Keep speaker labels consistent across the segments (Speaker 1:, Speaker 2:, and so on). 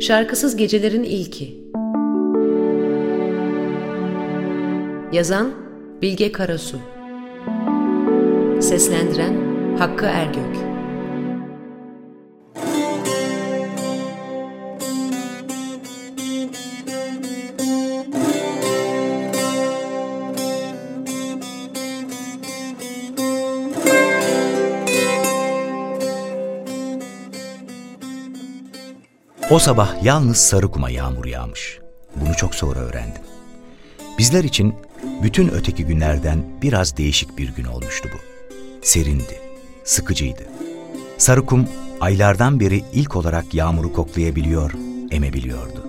Speaker 1: Şarkısız Gecelerin İlki. Yazan Bilge Karasu. Seslendiren Hakkı Ergök
Speaker 2: O sabah yalnız Sarıkum'a yağmur yağmış. Bunu çok sonra öğrendim. Bizler için bütün öteki günlerden biraz değişik bir gün olmuştu bu. Serindi, sıkıcıydı. Sarıkum aylardan beri ilk olarak yağmuru koklayabiliyor, emebiliyordu.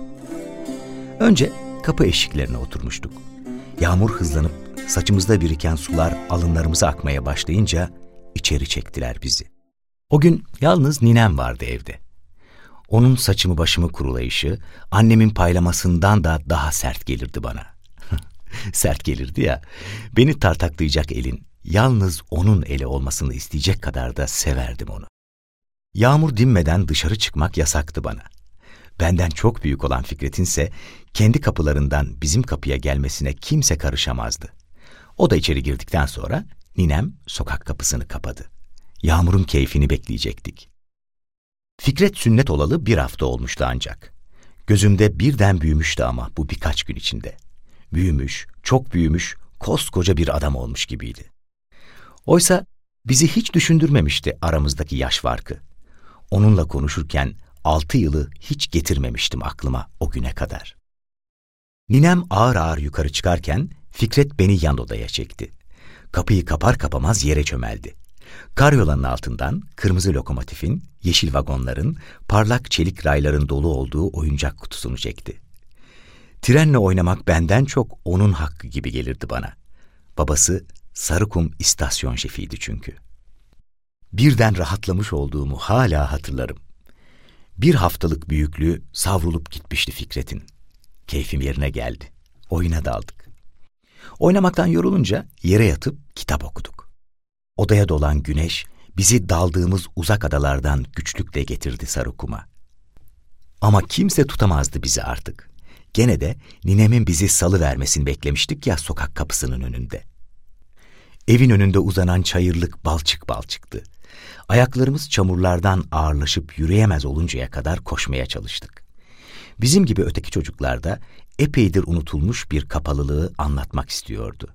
Speaker 2: Önce kapı eşiklerine oturmuştuk. Yağmur hızlanıp saçımızda biriken sular alınlarımıza akmaya başlayınca içeri çektiler bizi. O gün yalnız ninem vardı evde. Onun saçımı başımı kurulayışı, annemin paylamasından da daha sert gelirdi bana. sert gelirdi ya, beni tartaklayacak elin, yalnız onun eli olmasını isteyecek kadar da severdim onu. Yağmur dinmeden dışarı çıkmak yasaktı bana. Benden çok büyük olan Fikret'in ise kendi kapılarından bizim kapıya gelmesine kimse karışamazdı. O da içeri girdikten sonra ninem sokak kapısını kapadı. Yağmurun keyfini bekleyecektik. Fikret sünnet olalı bir hafta olmuştu ancak. Gözümde birden büyümüştü ama bu birkaç gün içinde. Büyümüş, çok büyümüş, koskoca bir adam olmuş gibiydi. Oysa bizi hiç düşündürmemişti aramızdaki yaş farkı. Onunla konuşurken altı yılı hiç getirmemiştim aklıma o güne kadar. Ninem ağır ağır yukarı çıkarken Fikret beni yan odaya çekti. Kapıyı kapar kapamaz yere çömeldi. Karyolanın altından kırmızı lokomotifin, yeşil vagonların, parlak çelik rayların dolu olduğu oyuncak kutusunu çekti. Trenle oynamak benden çok onun hakkı gibi gelirdi bana. Babası Sarıkum istasyon şefiydi çünkü. Birden rahatlamış olduğumu hala hatırlarım. Bir haftalık büyüklüğü savrulup gitmişti Fikret'in. Keyfim yerine geldi. Oyuna daldık. Oynamaktan yorulunca yere yatıp kitap okuduk. Odaya dolan güneş bizi daldığımız uzak adalardan güçlükle getirdi Sarıkum'a. Ama kimse tutamazdı bizi artık. Gene de ninemin bizi salı vermesini beklemiştik ya sokak kapısının önünde. Evin önünde uzanan çayırlık balçık balçıktı. Ayaklarımız çamurlardan ağırlaşıp yürüyemez oluncaya kadar koşmaya çalıştık. Bizim gibi öteki çocuklar da epeydir unutulmuş bir kapalılığı anlatmak istiyordu.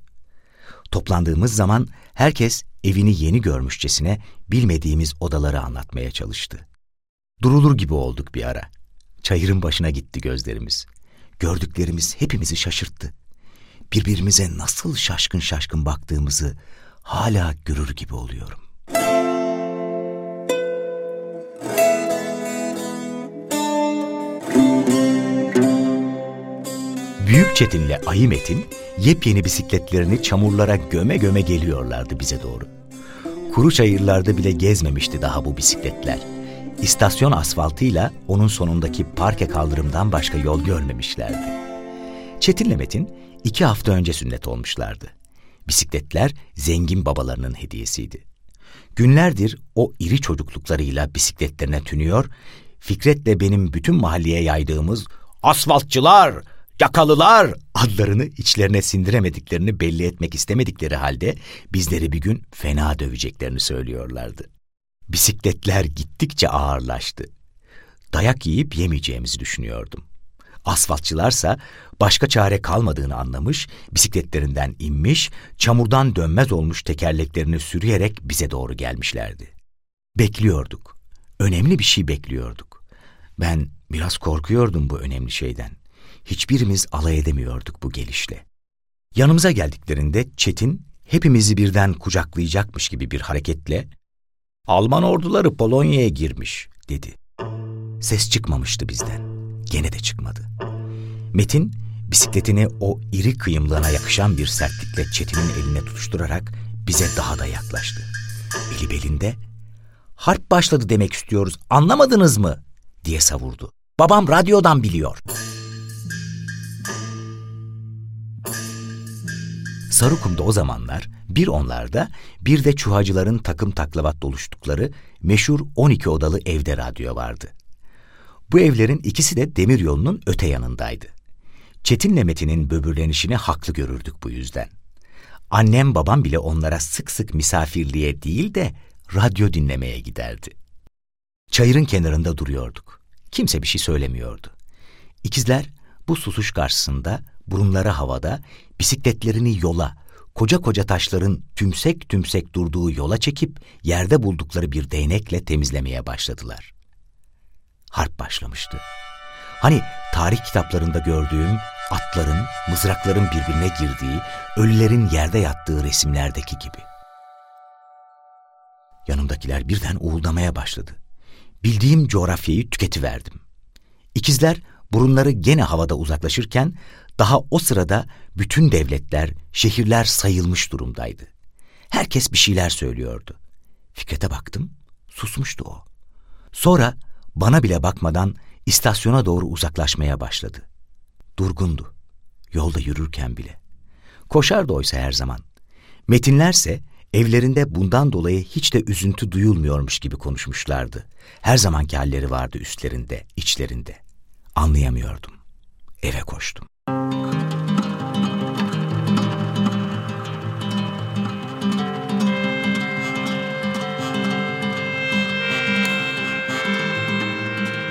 Speaker 2: Toplandığımız zaman herkes evini yeni görmüşçesine bilmediğimiz odaları anlatmaya çalıştı. Durulur gibi olduk bir ara. Çayırın başına gitti gözlerimiz. Gördüklerimiz hepimizi şaşırttı. Birbirimize nasıl şaşkın şaşkın baktığımızı hala görür gibi oluyorum. Büyük Çetin'le Ayı Metin yepyeni bisikletlerini çamurlara göme göme geliyorlardı bize doğru. Kuru çayırlarda bile gezmemişti daha bu bisikletler. İstasyon asfaltıyla onun sonundaki parke kaldırımdan başka yol görmemişlerdi. Çetin'le Metin iki hafta önce sünnet olmuşlardı. Bisikletler zengin babalarının hediyesiydi. Günlerdir o iri çocukluklarıyla bisikletlerine tünüyor, Fikret'le benim bütün mahalleye yaydığımız asfaltçılar, yakalılar adlarını içlerine sindiremediklerini belli etmek istemedikleri halde bizleri bir gün fena döveceklerini söylüyorlardı. Bisikletler gittikçe ağırlaştı. Dayak yiyip yemeyeceğimizi düşünüyordum. Asfaltçılarsa başka çare kalmadığını anlamış, bisikletlerinden inmiş, çamurdan dönmez olmuş tekerleklerini sürüyerek bize doğru gelmişlerdi. Bekliyorduk. Önemli bir şey bekliyorduk. Ben biraz korkuyordum bu önemli şeyden. Hiçbirimiz alay edemiyorduk bu gelişle. Yanımıza geldiklerinde Çetin hepimizi birden kucaklayacakmış gibi bir hareketle Alman orduları Polonya'ya girmiş dedi. Ses çıkmamıştı bizden. Gene de çıkmadı. Metin bisikletini o iri kıyımlığına yakışan bir sertlikle Çetin'in eline tutuşturarak bize daha da yaklaştı. Eli belinde harp başladı demek istiyoruz anlamadınız mı diye savurdu. Babam radyodan biliyor. Sarıkum'da o zamanlar bir onlarda bir de çuhacıların takım taklavat doluştukları meşhur 12 odalı evde radyo vardı. Bu evlerin ikisi de demir yolunun öte yanındaydı. Çetin'le Metin'in böbürlenişini haklı görürdük bu yüzden. Annem babam bile onlara sık sık misafirliğe değil de radyo dinlemeye giderdi. Çayırın kenarında duruyorduk. Kimse bir şey söylemiyordu. İkizler bu susuş karşısında burunları havada, bisikletlerini yola, koca koca taşların tümsek tümsek durduğu yola çekip yerde buldukları bir değnekle temizlemeye başladılar. Harp başlamıştı. Hani tarih kitaplarında gördüğüm atların, mızrakların birbirine girdiği, ölülerin yerde yattığı resimlerdeki gibi. Yanımdakiler birden uğuldamaya başladı. Bildiğim coğrafyayı tüketiverdim. İkizler burunları gene havada uzaklaşırken daha o sırada bütün devletler, şehirler sayılmış durumdaydı. Herkes bir şeyler söylüyordu. Fikret'e baktım, susmuştu o. Sonra bana bile bakmadan istasyona doğru uzaklaşmaya başladı. Durgundu, yolda yürürken bile. Koşardı oysa her zaman. Metinlerse evlerinde bundan dolayı hiç de üzüntü duyulmuyormuş gibi konuşmuşlardı. Her zamanki halleri vardı üstlerinde, içlerinde. Anlayamıyordum. Eve koştum.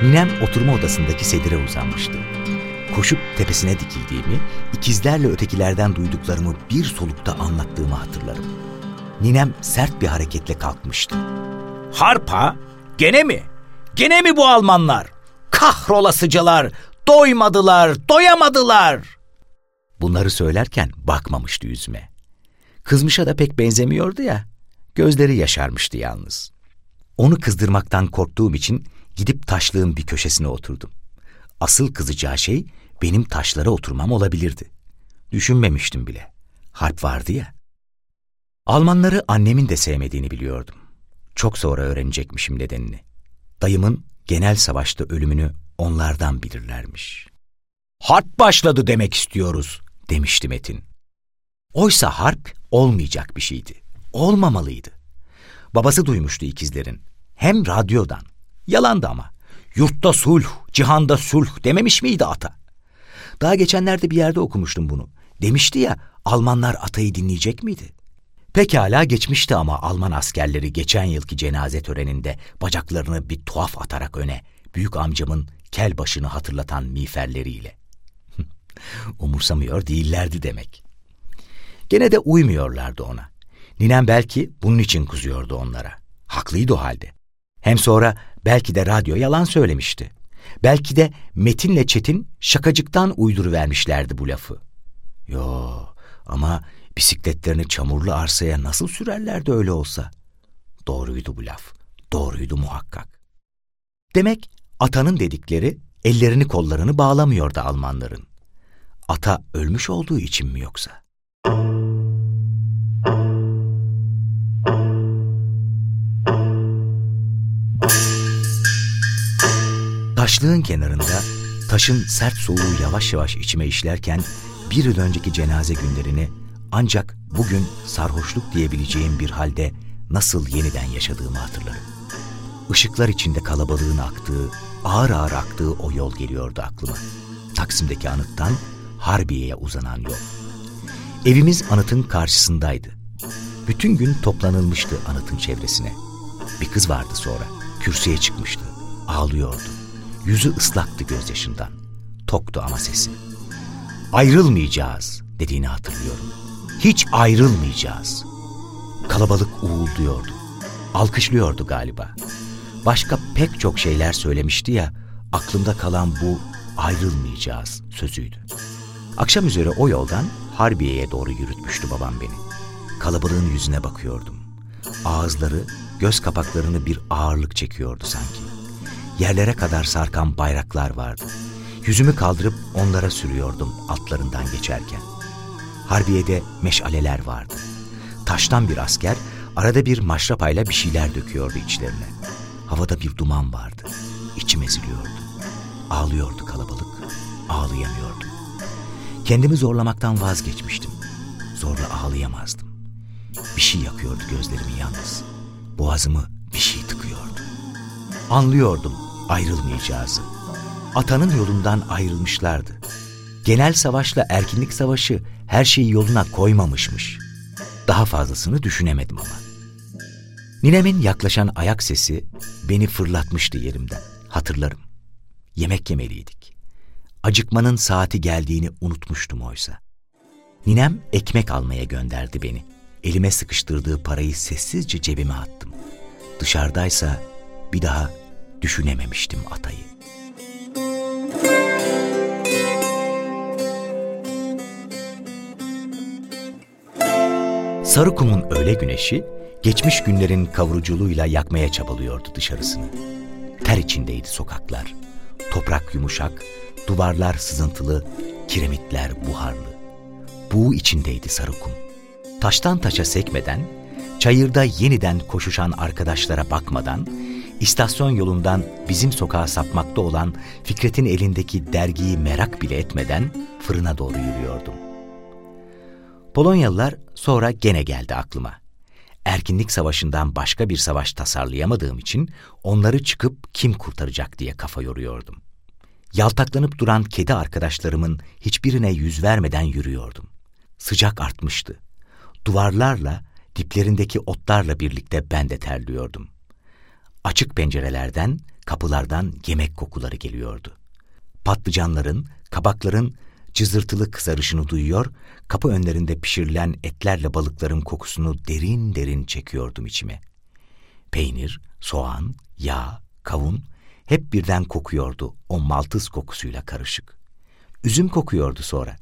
Speaker 2: Ninem oturma odasındaki sedire uzanmıştı. Koşup tepesine dikildiğimi, ikizlerle ötekilerden duyduklarımı bir solukta anlattığımı hatırlarım. Ninem sert bir hareketle kalkmıştı.
Speaker 3: Harpa? Gene mi? Gene mi bu Almanlar? Kahrolasıcalar! Doymadılar, doyamadılar!
Speaker 2: Bunları söylerken bakmamıştı yüzüme. Kızmışa da pek benzemiyordu ya. Gözleri yaşarmıştı yalnız. Onu kızdırmaktan korktuğum için gidip taşlığın bir köşesine oturdum. Asıl kızacağı şey benim taşlara oturmam olabilirdi. Düşünmemiştim bile. Harp vardı ya. Almanları annemin de sevmediğini biliyordum. Çok sonra öğrenecekmişim nedenini. Dayımın genel savaşta ölümünü onlardan bilirlermiş.
Speaker 3: Harp başladı demek istiyoruz,
Speaker 2: demişti Metin. Oysa harp olmayacak bir şeydi. Olmamalıydı. Babası duymuştu ikizlerin. Hem radyodan. Yalandı ama. Yurtta sulh, cihanda sulh dememiş miydi ata? Daha geçenlerde bir yerde okumuştum bunu. Demişti ya Almanlar atayı dinleyecek miydi? Pekala geçmişti ama Alman askerleri geçen yılki cenaze töreninde bacaklarını bir tuhaf atarak öne, büyük amcamın kel başını hatırlatan miğferleriyle. Umursamıyor değillerdi demek. Gene de uymuyorlardı ona. Ninem belki bunun için kızıyordu onlara. Haklıydı o halde. Hem sonra belki de radyo yalan söylemişti. Belki de Metin'le Çetin şakacıktan uyduruvermişlerdi bu lafı. Yo ama bisikletlerini çamurlu arsaya nasıl sürerlerdi öyle olsa? Doğruydu bu laf. Doğruydu muhakkak. Demek atanın dedikleri ellerini kollarını bağlamıyordu Almanların. Ata ölmüş olduğu için mi yoksa? Taşlığın kenarında taşın sert soğuğu yavaş yavaş içime işlerken bir yıl önceki cenaze günlerini ancak bugün sarhoşluk diyebileceğim bir halde nasıl yeniden yaşadığımı hatırlarım. Işıklar içinde kalabalığın aktığı, ağır ağır aktığı o yol geliyordu aklıma. Taksim'deki anıttan Harbiye'ye uzanan yol. Evimiz anıtın karşısındaydı. Bütün gün toplanılmıştı anıtın çevresine. Bir kız vardı sonra, kürsüye çıkmıştı. Ağlıyordu. Yüzü ıslaktı gözyaşından. Toktu ama sesi. Ayrılmayacağız dediğini hatırlıyorum. Hiç ayrılmayacağız. Kalabalık uğulduyordu. Alkışlıyordu galiba. Başka pek çok şeyler söylemişti ya, aklımda kalan bu ayrılmayacağız sözüydü. Akşam üzere o yoldan Harbiye'ye doğru yürütmüştü babam beni. Kalabalığın yüzüne bakıyordum. Ağızları, göz kapaklarını bir ağırlık çekiyordu sanki. Yerlere kadar sarkan bayraklar vardı. Yüzümü kaldırıp onlara sürüyordum altlarından geçerken. Harbiye'de meşaleler vardı. Taştan bir asker arada bir maşrapayla bir şeyler döküyordu içlerine. Havada bir duman vardı. İçim eziliyordu. Ağlıyordu kalabalık. Ağlayamıyordum. Kendimi zorlamaktan vazgeçmiştim. Zorla ağlayamazdım. Bir şey yakıyordu gözlerimi yalnız. Boğazımı bir şey tıkıyordu. Anlıyordum ayrılmayacağızı. atanın yolundan ayrılmışlardı. Genel savaşla erkinlik savaşı her şeyi yoluna koymamışmış. Daha fazlasını düşünemedim ama. Ninemin yaklaşan ayak sesi beni fırlatmıştı yerimden. Hatırlarım. Yemek yemeliydik. Acıkmanın saati geldiğini unutmuştum oysa. Ninem ekmek almaya gönderdi beni. Elime sıkıştırdığı parayı sessizce cebime attım. Dışarıdaysa bir daha düşünememiştim atayı. Sarıkum'un öğle güneşi geçmiş günlerin kavuruculuğuyla yakmaya çabalıyordu dışarısını. Ter içindeydi sokaklar. Toprak yumuşak, duvarlar sızıntılı, kiremitler buharlı. Buğu içindeydi Sarıkum. Taştan taşa sekmeden, çayırda yeniden koşuşan arkadaşlara bakmadan, istasyon yolundan bizim sokağa sapmakta olan Fikret'in elindeki dergiyi merak bile etmeden fırına doğru yürüyordum. Polonyalılar sonra gene geldi aklıma. Erkinlik Savaşı'ndan başka bir savaş tasarlayamadığım için onları çıkıp kim kurtaracak diye kafa yoruyordum. Yaltaklanıp duran kedi arkadaşlarımın hiçbirine yüz vermeden yürüyordum. Sıcak artmıştı. Duvarlarla, diplerindeki otlarla birlikte ben de terliyordum. Açık pencerelerden, kapılardan yemek kokuları geliyordu. Patlıcanların, kabakların cızırtılı kızarışını duyuyor, kapı önlerinde pişirilen etlerle balıkların kokusunu derin derin çekiyordum içime. Peynir, soğan, yağ, kavun hep birden kokuyordu o maltız kokusuyla karışık. Üzüm kokuyordu sonra.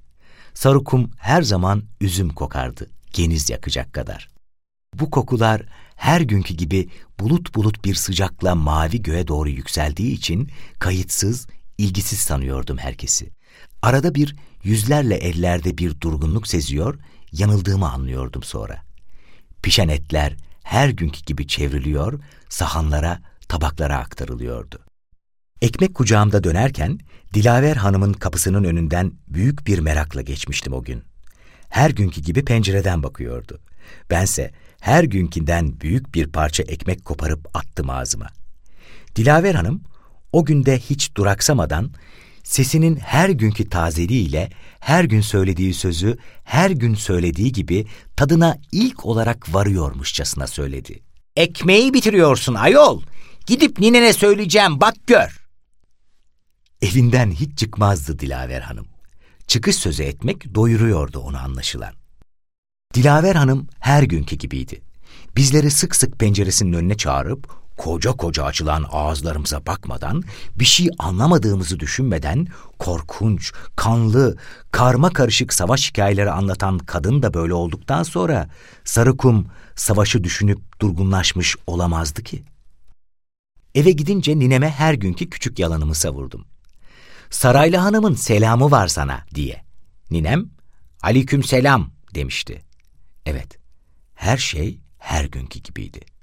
Speaker 2: Sarukum her zaman üzüm kokardı, geniz yakacak kadar. Bu kokular her günkü gibi bulut bulut bir sıcakla mavi göğe doğru yükseldiği için kayıtsız, ilgisiz sanıyordum herkesi. Arada bir yüzlerle ellerde bir durgunluk seziyor, yanıldığımı anlıyordum sonra. Pişen etler her günkü gibi çevriliyor, sahanlara, tabaklara aktarılıyordu. Ekmek kucağımda dönerken Dilaver Hanım'ın kapısının önünden büyük bir merakla geçmiştim o gün. Her günkü gibi pencereden bakıyordu. Bense her günkinden büyük bir parça ekmek koparıp attım ağzıma. Dilaver Hanım o günde hiç duraksamadan sesinin her günkü tazeliğiyle her gün söylediği sözü her gün söylediği gibi tadına ilk olarak varıyormuşçasına söyledi.
Speaker 3: Ekmeği bitiriyorsun ayol. Gidip ninene söyleyeceğim bak gör.
Speaker 2: Evinden hiç çıkmazdı Dilaver Hanım. Çıkış sözü etmek doyuruyordu onu anlaşılan. Dilaver Hanım her günkü gibiydi. Bizleri sık sık penceresinin önüne çağırıp koca koca açılan ağızlarımıza bakmadan, bir şey anlamadığımızı düşünmeden korkunç, kanlı, karma karışık savaş hikayeleri anlatan kadın da böyle olduktan sonra Sarıkum savaşı düşünüp durgunlaşmış olamazdı ki. Eve gidince nineme her günkü küçük yalanımı savurdum. Saraylı hanımın selamı var sana diye. Ninem, aleyküm selam demişti. Evet, her şey her günkü gibiydi.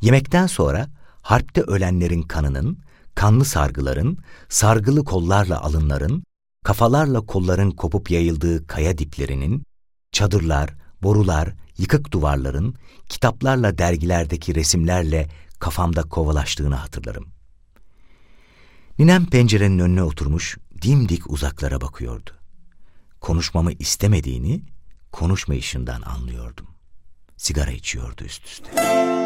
Speaker 2: Yemekten sonra harpte ölenlerin kanının, kanlı sargıların, sargılı kollarla alınların, kafalarla kolların kopup yayıldığı kaya diplerinin, çadırlar, borular, yıkık duvarların, kitaplarla dergilerdeki resimlerle kafamda kovalaştığını hatırlarım. Ninem pencerenin önüne oturmuş, dimdik uzaklara bakıyordu. Konuşmamı istemediğini, konuşmayışından anlıyordum. Sigara içiyordu üst üste.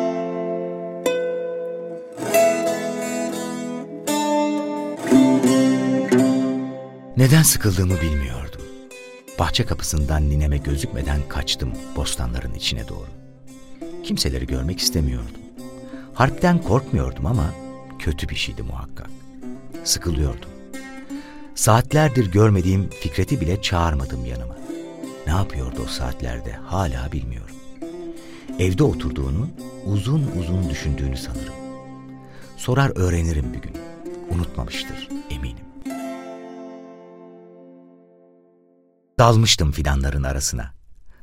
Speaker 2: Neden sıkıldığımı bilmiyordum. Bahçe kapısından nineme gözükmeden kaçtım bostanların içine doğru. Kimseleri görmek istemiyordum. Harpten korkmuyordum ama kötü bir şeydi muhakkak. Sıkılıyordum. Saatlerdir görmediğim Fikret'i bile çağırmadım yanıma. Ne yapıyordu o saatlerde hala bilmiyorum. Evde oturduğunu, uzun uzun düşündüğünü sanırım. Sorar öğrenirim bir gün. Unutmamıştır Dalmıştım fidanların arasına.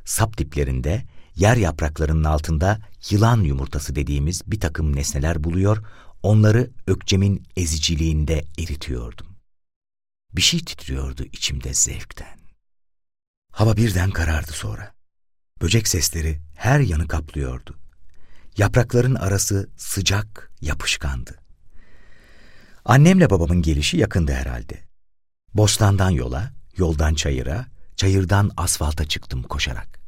Speaker 2: Sap diplerinde, yer yapraklarının altında yılan yumurtası dediğimiz bir takım nesneler buluyor, onları ökcemin eziciliğinde eritiyordum. Bir şey titriyordu içimde zevkten. Hava birden karardı sonra. Böcek sesleri her yanı kaplıyordu. Yaprakların arası sıcak, yapışkandı. Annemle babamın gelişi yakındı herhalde. Bostandan yola, yoldan çayıra, çayırdan asfalta çıktım koşarak.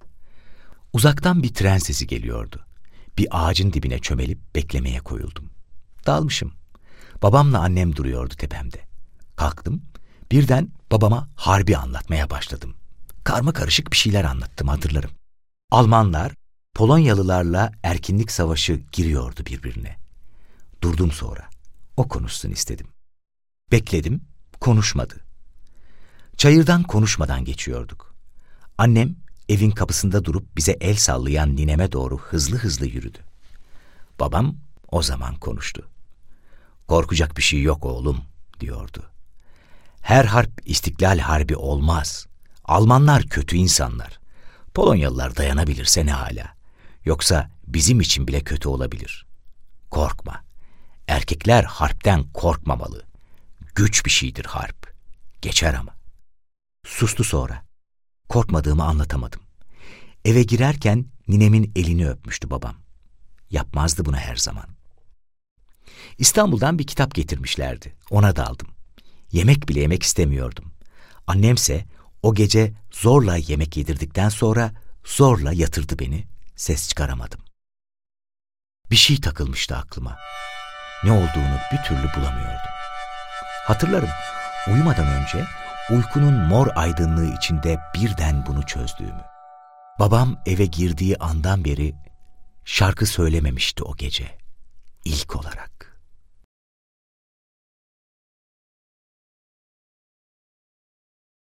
Speaker 2: Uzaktan bir tren sesi geliyordu. Bir ağacın dibine çömelip beklemeye koyuldum. Dalmışım. Babamla annem duruyordu tepemde. Kalktım, birden babama harbi anlatmaya başladım. Karma karışık bir şeyler anlattım hatırlarım. Almanlar, Polonyalılarla erkinlik savaşı giriyordu birbirine. Durdum sonra. O konuşsun istedim. Bekledim, konuşmadı. Çayırdan konuşmadan geçiyorduk. Annem evin kapısında durup bize el sallayan nineme doğru hızlı hızlı yürüdü. Babam o zaman konuştu. Korkacak bir şey yok oğlum, diyordu. Her harp istiklal harbi olmaz. Almanlar kötü insanlar. Polonyalılar dayanabilirse ne hala. Yoksa bizim için bile kötü olabilir. Korkma. Erkekler harpten korkmamalı. Güç bir şeydir harp. Geçer ama. Sustu sonra. Korkmadığımı anlatamadım. Eve girerken ninemin elini öpmüştü babam. Yapmazdı bunu her zaman. İstanbul'dan bir kitap getirmişlerdi. Ona daldım. Yemek bile yemek istemiyordum. Annemse o gece zorla yemek yedirdikten sonra zorla yatırdı beni. Ses çıkaramadım. Bir şey takılmıştı aklıma. Ne olduğunu bir türlü bulamıyordum. Hatırlarım, uyumadan önce uykunun mor aydınlığı içinde birden bunu çözdüğümü. Babam eve girdiği andan beri şarkı söylememişti o gece. İlk olarak.